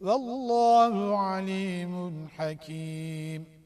والله عليم حكيم.